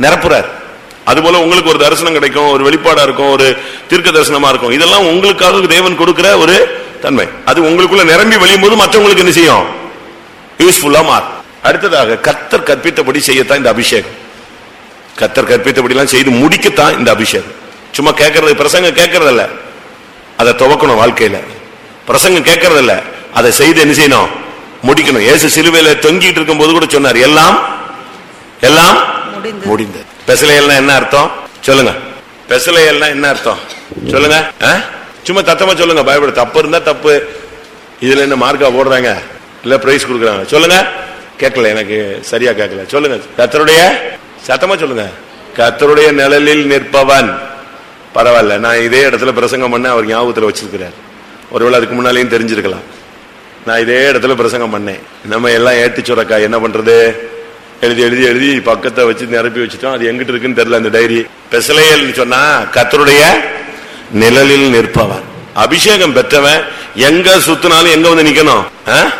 நிரப்புறாரு. அதுபோல உங்களுக்கு ஒரு தரிசனம் கிடைக்கும் ஒரு வெளிப்பாடா இருக்கும் ஒரு தீர்க்க தரிசனமா இருக்கும். இதெல்லாம் உங்களுக்காக தேவன் கொடுக்கிற ஒரு தன்மை. அது உங்களுக்குள்ள நிரம்பி வெளியும் போது மற்றவங்களுக்கு என்ன செய்யும்? யூஸ்ஃபுல்லா மாறும். அடுத்ததாக கத்தர் கற்பித்தபடி செய்யத்தான் இந்த அபிஷேகம். கத்தர் கற்பித்தபடிலாம் செய்து முடிக்கத்தான் இந்த அபிஷேகம். சும்மா கேட்கறது பிரசங்க கேட்கறதல்ல. அதை துவக்கணும் வாழ்க்கையில. பிரசங்கம் கேட்கறதில்ல. அதை செய்து என்ன செய்யணும்? முடிக்கணும். இயேசு சிலுவையில தொங்கிட்டு இருக்கும்போது கூட சொன்னார் எல்லாம் எல்லாம் முடிந்தது. பெசலையல்னா என்ன அர்த்தம்? சொல்லுங்க. பெசலையல்னா என்ன அர்த்தம்? சொல்லுங்க. ஆ? சும்மா தத்தமா சொல்லுங்க. பயப்பட தப்பு இருந்தா தப்பு. இதுல என்ன மார்க்கா போடுறாங்க? இல்ல பிரைஸ் கொடுக்குறாங்க. சொல்லுங்க. கேட்கல எனக்கு சரியா கேட்கல. சொல்லுங்க. கத்தருடைய சத்தமா சொல்லுங்க. கத்தருடைய நிழலில் நிற்பவன். பரவாயில்ல நான் இதே இடத்துல பிரசங்கம் பண்ண அவர் ஞாபகத்தில் வச்சிருக்கிறார். ஒருவேளை அதுக்கு முன்னாலேயும் தெரிஞ்சிருக்கலாம். நான் இதே இடத்துல பிரசங்கம் பண்ணேன். நம்ம எல்லாம் ஏட்டு சுரக்கா என்ன பண்றது? எழுதி எழுதி எழுதி பக்கத்தை வச்சு நிரப்பி வச்சுட்டோம். அது எங்கிட்ட இருக்குன்னு தெரியல அந்த டைரி. பெசலையல் சொன்னா கத்தருடைய நிழலில் நிற்பவன் அபிஷேகம் பெற்றவன் எங்க சுத்தினாலும் எங்க வந்து நிக்கணும்? ஆ?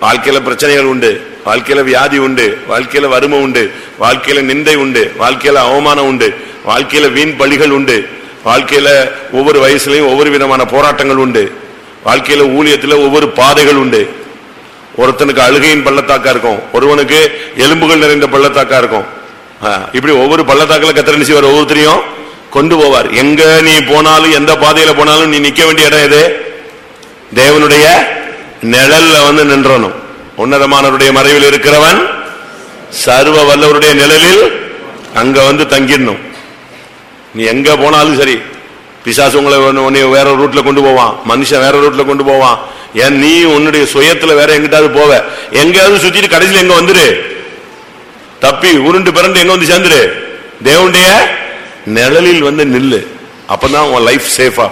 வாழ்க்கையில பிரச்சனைகள் உண்டு. வாழ்க்கையில வியாதி உண்டு. வாழ்க்கையில வறுமை உண்டு. வாழ்க்கையில நிந்தை உண்டு. வாழ்க்கையில அவமானம் உண்டு. வாழ்க்கையில வீண் பழிகள் உண்டு. வாழ்க்கையில ஒவ்வொரு வயசுலயும் ஒவ்வொரு விதமான போராட்டங்கள் உண்டு. வாழ்க்கையில ஊழியத்துல ஒவ்வொரு பாதைகள் உண்டு. ஒருத்தனுக்கு அழுகையின் பள்ளத்தாக்கா இருக்கும். ஒருவனுக்கு எலும்புகள் நிறைந்த பள்ளத்தாக்கா இருக்கும். ஆ, இப்படி ஒவ்வொரு பள்ளத்தாக்கில் கத்திரன் செய்வார்? ஒவ்வொருத்தரையும் கொண்டு போவார். எங்க நீ போனாலும் எந்த பாதையில போனாலும் நீ நிக்க வேண்டிய இடம் எது? தேவனுடைய நிழல்ல வந்து நின்றணும். உன்னதமானவருடைய மறைவில் இருக்கிறவன் சர்வ வல்லவருடைய நிழலில் அங்க வந்து தங்கிடணும். நீ எங்க போனாலும் சரி பிசாசு உங்களை உன்னை வேற ரூட்ல கொண்டு போவான். மனுஷன் வேற ரூட்ல கொண்டு போவான். ஏன் நீ உன்னுடைய சுயத்துல வேற எங்கிட்டாவது போவ? எங்கேயாவது சுத்திட்டு கடைசியில் எங்க வந்துரு? தப்பி உருண்டு பிறண்டு எங்க வந்து சேர்ந்துரு? தேவனுடைய நிழலில் வந்து நில்லு. அப்பதான் உன் லைஃப் சேஃபா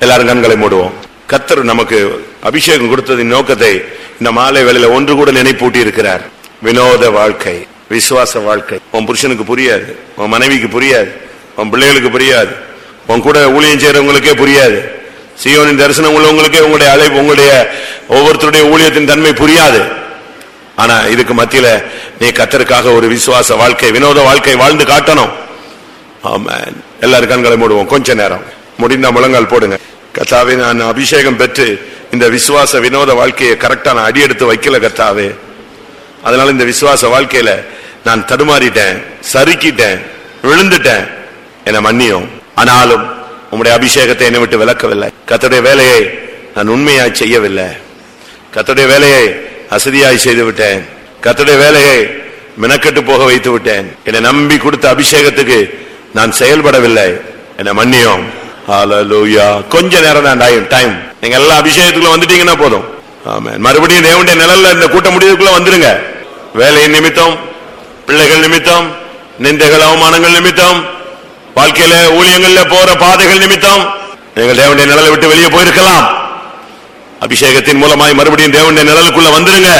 எல்லாரும் கண்களை மூடுவோம். கத்தர் நமக்கு அபிஷேகம் கொடுத்ததின் நோக்கத்தை இந்த மாலை வேலையில ஒன்று கூட நினைப்பூட்டி இருக்கிறார். வினோத வாழ்க்கை விசுவாச வாழ்க்கை. உன் புருஷனுக்கு புரியாது உன் மனைவிக்கு புரியாது உன் பிள்ளைகளுக்கு புரியாது உன் கூட ஊழியம் செய்யறவங்களுக்கே புரியாது. சியோனின் தரிசனம் உள்ளவங்களுக்கே உங்களுடைய அழைப்பு உங்களுடைய ஒவ்வொருத்தருடைய ஊழியத்தின் தன்மை புரியாது. ஆனா இதுக்கு மத்தியில நீ கத்தருக்காக ஒரு விசுவாச வாழ்க்கை வினோத வாழ்க்கை வாழ்ந்து காட்டணும். ஆமா எல்லாரும் கண்களை மூடுவோம். கொஞ்ச நேரம். முடிந்த முழங்கால் போடுங்க. கத்தாவே நான் அபிஷேகம் பெற்று இந்த விசுவாச வினோத வாழ்க்கையை கரெக்டா நான் அடியெடுத்து வைக்கல கத்தாவே. அதனால இந்த விசுவாச வாழ்க்கையில நான் தடுமாறிட்டேன் சறுக்கிட்டேன் விழுந்துட்டேன். என மன்னியும். ஆனாலும் உங்களுடைய அபிஷேகத்தை என்னை விட்டு விளக்கவில்லை கத்தருடைய வேலையை நான் உண்மையாய் செய்யவில்லை. கத்தருடைய வேலையை அசதியாய் செய்து விட்டேன் கத்தருடைய வேலையை மெனக்கெட்டு போக வைத்து விட்டேன் என்னை நம்பி கொடுத்த அபிஷேகத்துக்கு நான் செயல்படவில்லை. என்னை மன்னியும். கொஞ்ச நேரம் தான் டைம் டைம். நீங்க எல்லா அபிஷேகத்துக்குள்ள வந்துட்டீங்கன்னா போதும். ஆமா மறுபடியும் தேவனுடைய நிழல்ல இந்த கூட்ட முடிவுக்குள்ள வந்துருங்க. வேலையின் நிமித்தம் பிள்ளைகள் நிமித்தம் நிந்தைகள் அவமானங்கள் நிமித்தம் வாழ்க்கையில ஊழியங்கள்ல போற பாதைகள் நிமித்தம் நீங்கள் தேவனுடைய நிழலை விட்டு வெளியே போயிருக்கலாம். அபிஷேகத்தின் மூலமாய் மறுபடியும் தேவனுடைய நிழலுக்குள்ள வந்துருங்க.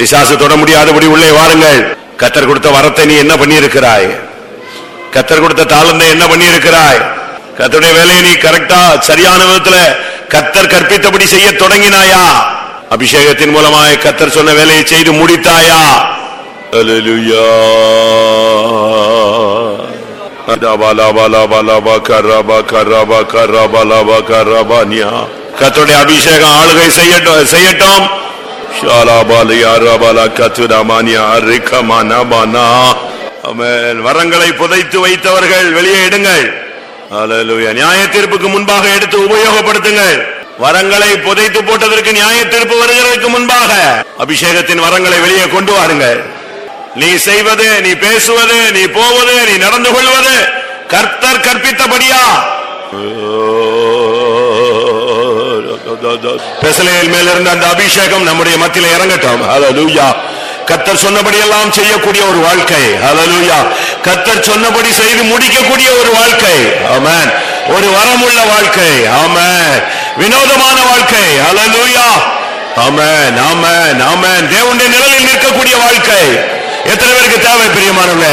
விசாசு தொட முடியாதபடி உள்ளே வாருங்கள். கத்தர் கொடுத்த வரத்தை நீ என்ன பண்ணியிருக்கிறாய்? கத்தர் கொடுத்த தாளந்தை என்ன பண்ணியிருக்கிறாய்? கத்தருடைய வேலையை நீ கரெக்டா சரியான விதத்துல கத்தர் கற்பித்தபடி செய்ய தொடங்கினாயா? அபிஷேகத்தின் மூலமாய் கத்தர் சொன்ன வேலையை செய்து முடித்தாயா? அல்லேலூயா கத்துடைய அபிஷேகம் ஆளுகை செய்யட்டும். செய்யட்டும் ஷாலாபாலியா வரங்களை புதைத்து வைத்தவர்கள் வெளியே எடுங்கள் நியாய தீர்ப்புக்கு முன்பாக எடுத்து உபயோகப்படுத்துங்கள். வரங்களை புதைத்து போட்டதற்கு நியாய தீர்ப்பு வருகிறதற்கு முன்பாக அபிஷேகத்தின் வரங்களை வெளியே கொண்டு வாருங்கள். நீ செய்வது நீ பேசுவது நீ போவது நீ நடந்து கொள்வது கர்த்தர் கற்பித்தபடியா? பெசலையில் மேலிருந்த அந்த அபிஷேகம் நம்முடைய மத்தியில் இறங்கட்டும். ஹalleluya கத்தர் சொன்னபடி எல்லாம் செய்யக்கூடிய ஒரு வாழ்க்கை. ஹalleluya கத்தர் சொன்னபடி செய்து முடிக்கக்கூடிய ஒரு வாழ்க்கை. ஆமன் ஒரு வரமுள்ள வாழ்க்கை. ஆமன் வினோதமான வாழ்க்கை. ஹalleluya ஆமன் ஆமன் ஆமன் தேவனுடைய நிழலில் நிற்கக்கூடிய வாழ்க்கை. எத்தனை பேருக்கு தேவை பிரியமானவங்க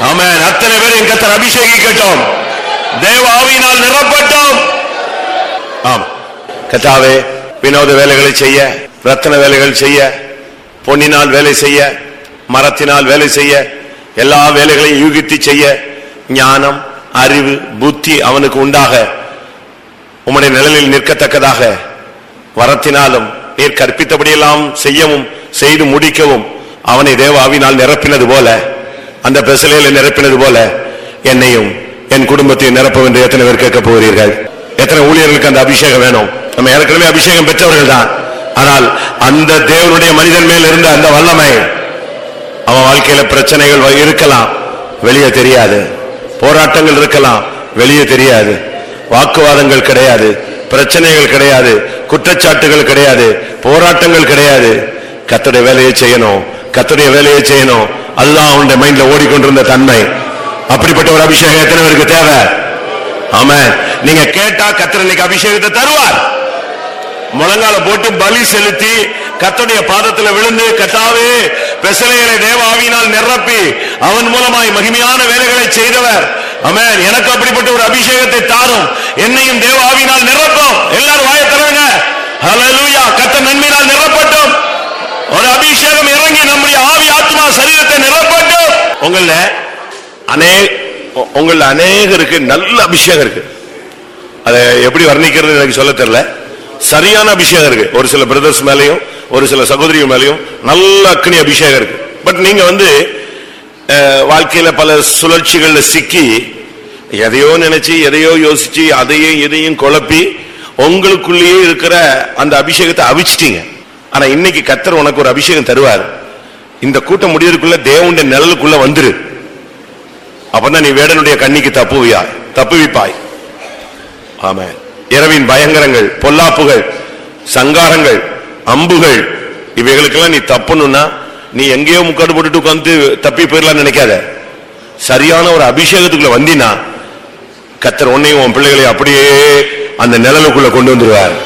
ஆமேன். அத்தனை பேரையும் கத்தர் அபிஷேகிக்கட்டும். தேவ ஆவியினால் நிரப்பட்டோம். ஆம். கத்தாவே வினோத வேலைகளை செய்ய ரத்தன வேலைகள் செய்ய பொன்னினால் வேலை செய்ய மரத்தினால் வேலை செய்ய எல்லா வேலைகளையும் யூகித்து செய்ய ஞானம் அறிவு புத்தி அவனுக்கு உண்டாக. உம்முடைய நிழலில் நிற்கத்தக்கதாக வரத்தினாலும் நீர் கற்பித்தபடியெல்லாம் செய்யவும் செய்து முடிக்கவும் அவனை தேவாவினால் நிரப்பினது போல அந்த பெசலையில நிரப்பினது போல என்னையும் என் குடும்பத்தையும் நிரப்பும் என்று எத்தனை பேர் கேட்க போகிறீர்கள்? எத்தனை ஊழியர்களுக்கு அந்த அபிஷேகம் வேணும்? நம்ம ஏற்கனவே அபிஷேகம் பெற்றவர்கள் தான். ஆனால் அந்த தேவனுடைய மனிதன் மேல் இருந்த அந்த வல்லமை அவன் வாழ்க்கையில பிரச்சனைகள் வ- இருக்கலாம் வெளியே தெரியாது. போராட்டங்கள் இருக்கலாம் வெளியே தெரியாது. வாக்குவாதங்கள் கிடையாது பிரச்சனைகள் கிடையாது குற்றச்சாட்டுகள் கிடையாது போராட்டங்கள் கிடையாது. கத்தோட வேலையை செய்யணும். கத்துடைய வேலையை செய்யணும். அதுதான் அவனுடைய மைண்ட்ல ஓடிக்கொண்டிருந்த தன்மை. அப்படிப்பட்ட ஒரு அபிஷேகம் எத்தனை பேருக்கு தேவை? ஆமா நீங்க கேட்டா கத்தர் அபிஷேகத்தை தருவார். முழங்கால போட்டு பலி செலுத்தி கத்துடைய பாதத்துல விழுந்து கத்தாவே பெசலைகளை தேவ ஆவியினால் நிரப்பி அவன் மூலமாய் மகிமையான வேலைகளை செய்தவர். அமேன் எனக்கு அப்படிப்பட்ட ஒரு அபிஷேகத்தை தாரும். என்னையும் தேவ ஆவியினால் நிரப்பும். எல்லாரும் வாயை தருங்க கத்த நன்மையினால் நிரப்பட்டும். ஒரு அபிஷேகம் இறங்கி நம்முடைய ஆவி ஆத்மா சரீரத்தை நிரப்பட்டும் உங்கள அநே உங்கள அநேகருக்கு நல்ல அபிஷேகம் இருக்கு. அதை எப்படி வர்ணிக்கிறது எனக்கு சொல்ல தெரியல. சரியான அபிஷேகம் இருக்கு. ஒரு சில பிரதர்ஸ் மேலேயும் ஒரு சில சகோதரி மேலேயும் நல்ல அக்னி அபிஷேகம் இருக்கு. பட் நீங்க வந்து வாழ்க்கையில பல சுழற்சிகள்ல சிக்கி எதையோ நினைச்சு எதையோ யோசிச்சு அதையும் இதையும் குழப்பி உங்களுக்குள்ளேயே இருக்கிற அந்த அபிஷேகத்தை அவிச்சிட்டீங்க. ஆனா இன்னைக்கு கத்தர் உனக்கு ஒரு அபிஷேகம் தருவார். இந்த கூட்டம் முடியறதுக்குள்ள தேவனுடைய நிழலுக்குள்ள வந்துரு. அப்பதான் நீ வேடனுடைய கண்ணிக்கு தப்புவியா தப்புவிப்பாய். ஆமா இரவின் பயங்கரங்கள் பொல்லாப்புகள் சங்காரங்கள் அம்புகள் இவைகளுக்கெல்லாம் நீ தப்பணும்னா நீ எங்கேயோ முக்காடு போட்டுட்டு உட்காந்து தப்பி போயிடலாம் நினைக்காத. சரியான ஒரு அபிஷேகத்துக்குள்ள வந்தினா கத்தர் உன்னையும் உன் பிள்ளைகளையும் அப்படியே அந்த நிழலுக்குள்ள கொண்டு வந்துருவார்.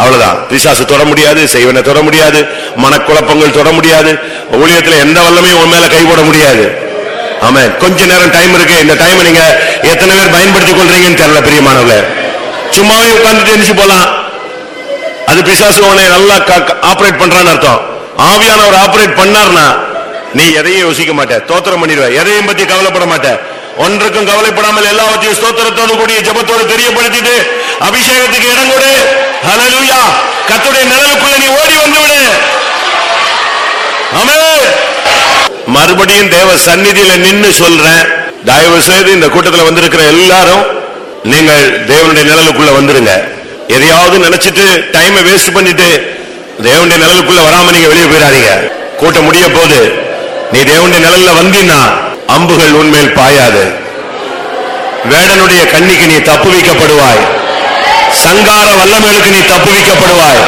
அவ்வளவுதான். பிசாசு தொட முடியாது செய்வனை தொட முடியாது மனக்குழப்பங்கள் தொட முடியாது ஊழியத்தில் எந்த வல்லமையும் உன் மேல கை போட முடியாது. ஆமா கொஞ்ச நேரம் டைம் இருக்கு. இந்த டைம் நீங்க எத்தனை பேர் பயன்படுத்திக் கொள்றீங்கன்னு தெரியல பிரியமானவர்களே சும்மாவே உட்கார்ந்துட்டு எந்திரிச்சு போலாம். அது பிசாசு உன்னை நல்லா ஆபரேட் பண்றான்னு அர்த்தம். ஆவியானவர் ஆபரேட் பண்ணார்னா நீ எதையும் யோசிக்க மாட்டேன் தோத்திரம் பண்ணிடுவ. எதையும் பத்தி கவலைப்பட மாட்டேன் ஒன்றுக்கும் கவலைப்படாமல் எல்லாவற்றையும் ஸ்தோத்திரத்தோடு கூடிய ஜபத்தோடு தெரியப்படுத்திட்டு அபிஷேகத்துக்கு இடம் கொடு. ஹalleluya கத்துடைய நிழலுக்குள்ள நீ ஓடி வந்துவிடு. மறுபடியும் தேவ சந்நிதியில நின்னு சொல்றேன். தயவு செய்து இந்த கூட்டத்துல வந்திருக்கிற எல்லாரும் நீங்கள் தேவனுடைய நிழலுக்குள்ள வந்துருங்க. எதையாவது நினைச்சிட்டு டைமை வேஸ்ட் பண்ணிட்டு தேவனுடைய நிழலுக்குள்ள வராம நீங்க வெளியே போயிடாதீங்க. கூட்டம் முடிய போது நீ தேவனுடைய நிழல்ல வந்தீன்னா அம்புகள் உன்மேல் பாயாது. வேடனுடைய கண்ணிக்கு நீ தப்பு வைக்கப்படுவாய். சங்கார வல்லமேலுக்கு நீ தப்பு வைக்கப்படுவாய்.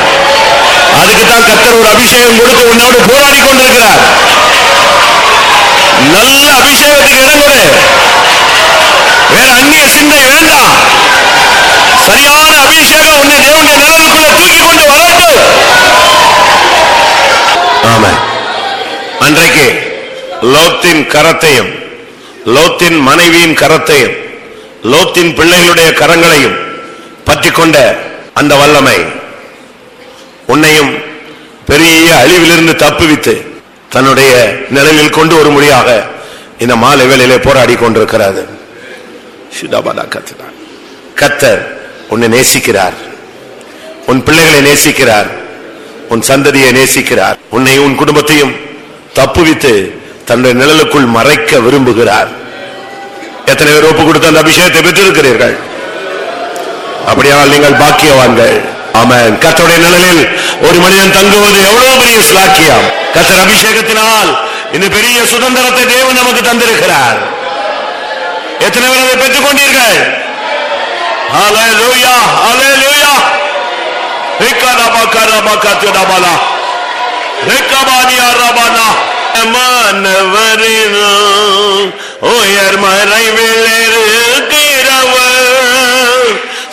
அதுக்கு தான் கத்தர் ஒரு அபிஷேகம் கொடுத்து உன்னோடு போராடி கொண்டிருக்கிறார். நல்ல அபிஷேகத்துக்கு இடம் வேற அந்நிய சிந்தை வேண்டாம் சரியான அபிஷேகம் உன்னை தேவனுடைய நிழலுக்குள்ள தூக்கி கொண்டு வரட்டும். ஆமா அன்றைக்கு லோத்தின் கரத்தையும் லோத்தின் மனைவியின் கரத்தையும் லோத்தின் பிள்ளைகளுடைய கரங்களையும் பற்றி கொண்ட அந்த வல்லமை உன்னையும் பெரிய அழிவிலிருந்து தப்புவித்து தன்னுடைய நிழலில் கொண்டு வரும்படியாக இந்த மாலை வேலையிலே போராடி கொண்டிருக்கிறது. கத்தர் உன்னை நேசிக்கிறார். உன் பிள்ளைகளை நேசிக்கிறார். உன் சந்ததியை நேசிக்கிறார். உன்னை உன் குடும்பத்தையும் தப்புவித்து தன்னுடைய நிழலுக்குள் மறைக்க விரும்புகிறார். எத்தனை பேர் ஒப்பு கொடுத்த அந்த அபிஷேகத்தை பெற்றிருக்கிறீர்கள்? அப்படியானால் நீங்கள் பாக்கியவான்கள். ஆமன். கத்தருடைய நிழலில் ஒரு மனிதன் தங்குவது எவ்வளவு பெரிய ஸ்லாக்கியம் கத்தர் அபிஷேகத்தினால் இந்த பெரிய சுதந்திரத்தை தேவன் நமக்கு தந்திருக்கிறார். எத்தனை பேர் அதை பெற்றுக் கொண்டீர்கள்? ஹalleluya ரபா ஹிக்கரபா கரபா ரேக்கா ஹிக்கபானியா ரபானா. மன்னவரினும் உயர் மறைவில் இருக்கிறவர்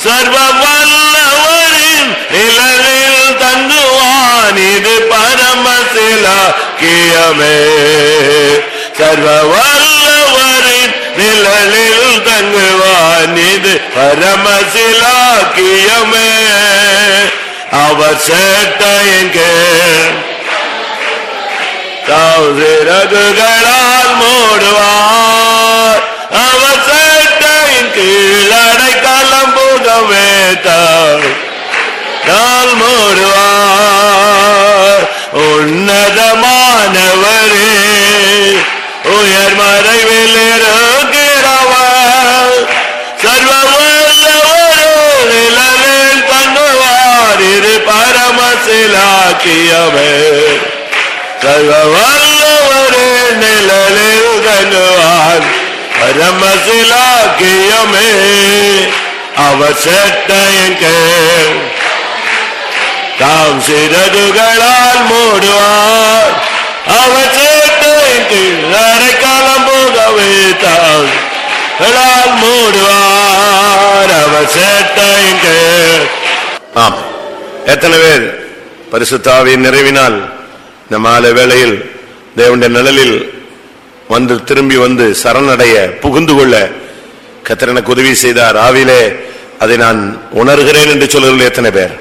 சர்வ வல்லவரின் இளவில் தங்குவான் இது பரமசிலாக்கியமே சர்வ வல்லவரின் நிழலில் தங்குவான் இது பரமசிலாக்கியமே அவர் சேட்டையின் கீழ் சிறகுகளால் மூடுவார். அவர் சேட்டையின் கீழடை களம் புகவே தாள் மூடுவார். உன்னதமானவரே உயர் மறைவில் இருக்கிறவர். சர்வ வல்லவரோ நிழலில் தங்குவார். இரு பரமசிலாக்கியவர் சர்வ வல்லவரே நிழலில் தங்குவார் பரமசிலாக்கியமே. அவர் செட்டையின் கீழ் தாம் சிறதுகளால் மூடுவார். அவர் சேட்டையின் கீழ் அரைக்காலம் போகவே தாம் களால் மூடுவார். அவர் சேட்டையின் கீழ் ஆம். எத்தனை பேர் பரிசுத்தாவின் நிறைவினால் இந்த மாலை வேளையில் தேவனுடைய நிழலில் வந்து திரும்பி வந்து சரணடைய புகுந்து கொள்ள கத்திரனுக்கு உதவி செய்தார். ஆவிலே அதை நான் உணர்கிறேன் என்று சொல்லுங்கள் எத்தனை பேர்?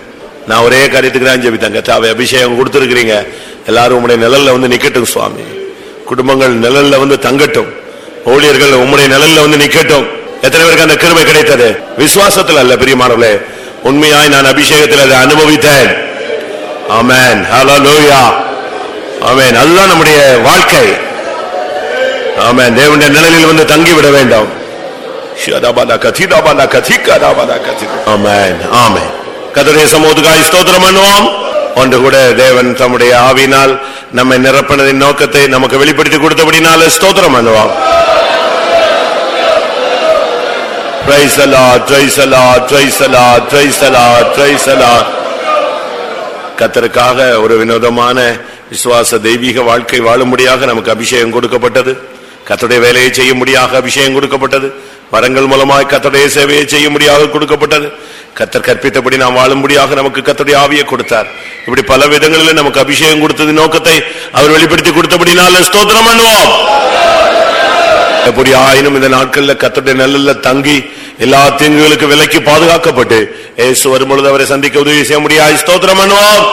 நான் ஒரே காரியத்துக்கு தான் ஜெபித்தேன். கத்தாவை அபிஷேகம் கொடுத்துருக்கிறீங்க. எல்லாரும் உம்முடைய நிழல்ல வந்து நிக்கட்டும் சுவாமி. குடும்பங்கள் நிழல்ல வந்து தங்கட்டும். ஊழியர்கள் உம்முடைய நிழல்ல வந்து நிக்கட்டும். எத்தனை பேருக்கு அந்த கிருமை கிடைத்தது? விசுவாசத்தில் அல்ல பிரியமானவர்களே உண்மையாய் நான் அபிஷேகத்தில் அதை அனுபவித்தேன். ஆமேன். ஹலோ லோயா ஆமென். அதுதான் நம்முடைய வாழ்க்கை. ஆமென். தேவனுடைய நிழலில் வந்து தங்கிவிட வேண்டும். ஷதபலக திதபலக திகதபலக தி- ஆமென். ஆமென். கர்த்தருடைய சமூகத்துக்காய் ஸ்தோத்திரம் பண்ணுவோம். ஒன்று கூட தேவன் தம்முடைய ஆவினால் நம்மை நிரப்பினதின் நோக்கத்தை நமக்கு வெளிப்படுத்தி கொடுத்தபடினால ஸ்தோத்திரம் பண்ணுவோம். Praise the Lord, praise the கத்தருக்காக ஒரு வினோதமான விசுவாச தெய்வீக வாழ்க்கை வாழும்படியாக நமக்கு அபிஷேகம் கொடுக்கப்பட்டது. கத்தடைய வேலையை செய்யும்படியாக அபிஷேகம் கொடுக்கப்பட்டது. வரங்கள் மூலமாக கத்தடைய சேவையை செய்யும்படியாக கொடுக்கப்பட்டது. கத்தர் கற்பித்தபடி நாம் வாழும்படியாக நமக்கு கத்தடைய ஆவியை கொடுத்தார். இப்படி பல விதங்களில் நமக்கு அபிஷேகம் கொடுத்தது. நோக்கத்தை அவர் வெளிப்படுத்தி கொடுத்தபடினால ஸ்தோத்திரம் பண்ணுவோம். எப்படி ஆயினும் இந்த நாட்களில் கத்தடைய நல்ல தங்கி எல்லா தீங்குகளுக்கு விலைக்கு பாதுகாக்கப்பட்டு ஏசு வரும்பொழுது அவரை சந்திக்க உதவி செய்ய முடியாது ஸ்தோத்திரம் பண்ணுவோம்.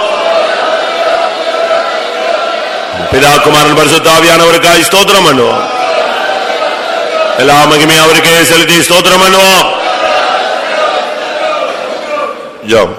பிதா குமாரன் பரிசுத்தாவியானவருக்காய் ஸ்தோத்திரம் பண்ணுவோம் எல்லா மகிமையும் அவருக்கே செலுத்தி ஸ்தோத்திரம் பண்ணுவோம் ஜோம்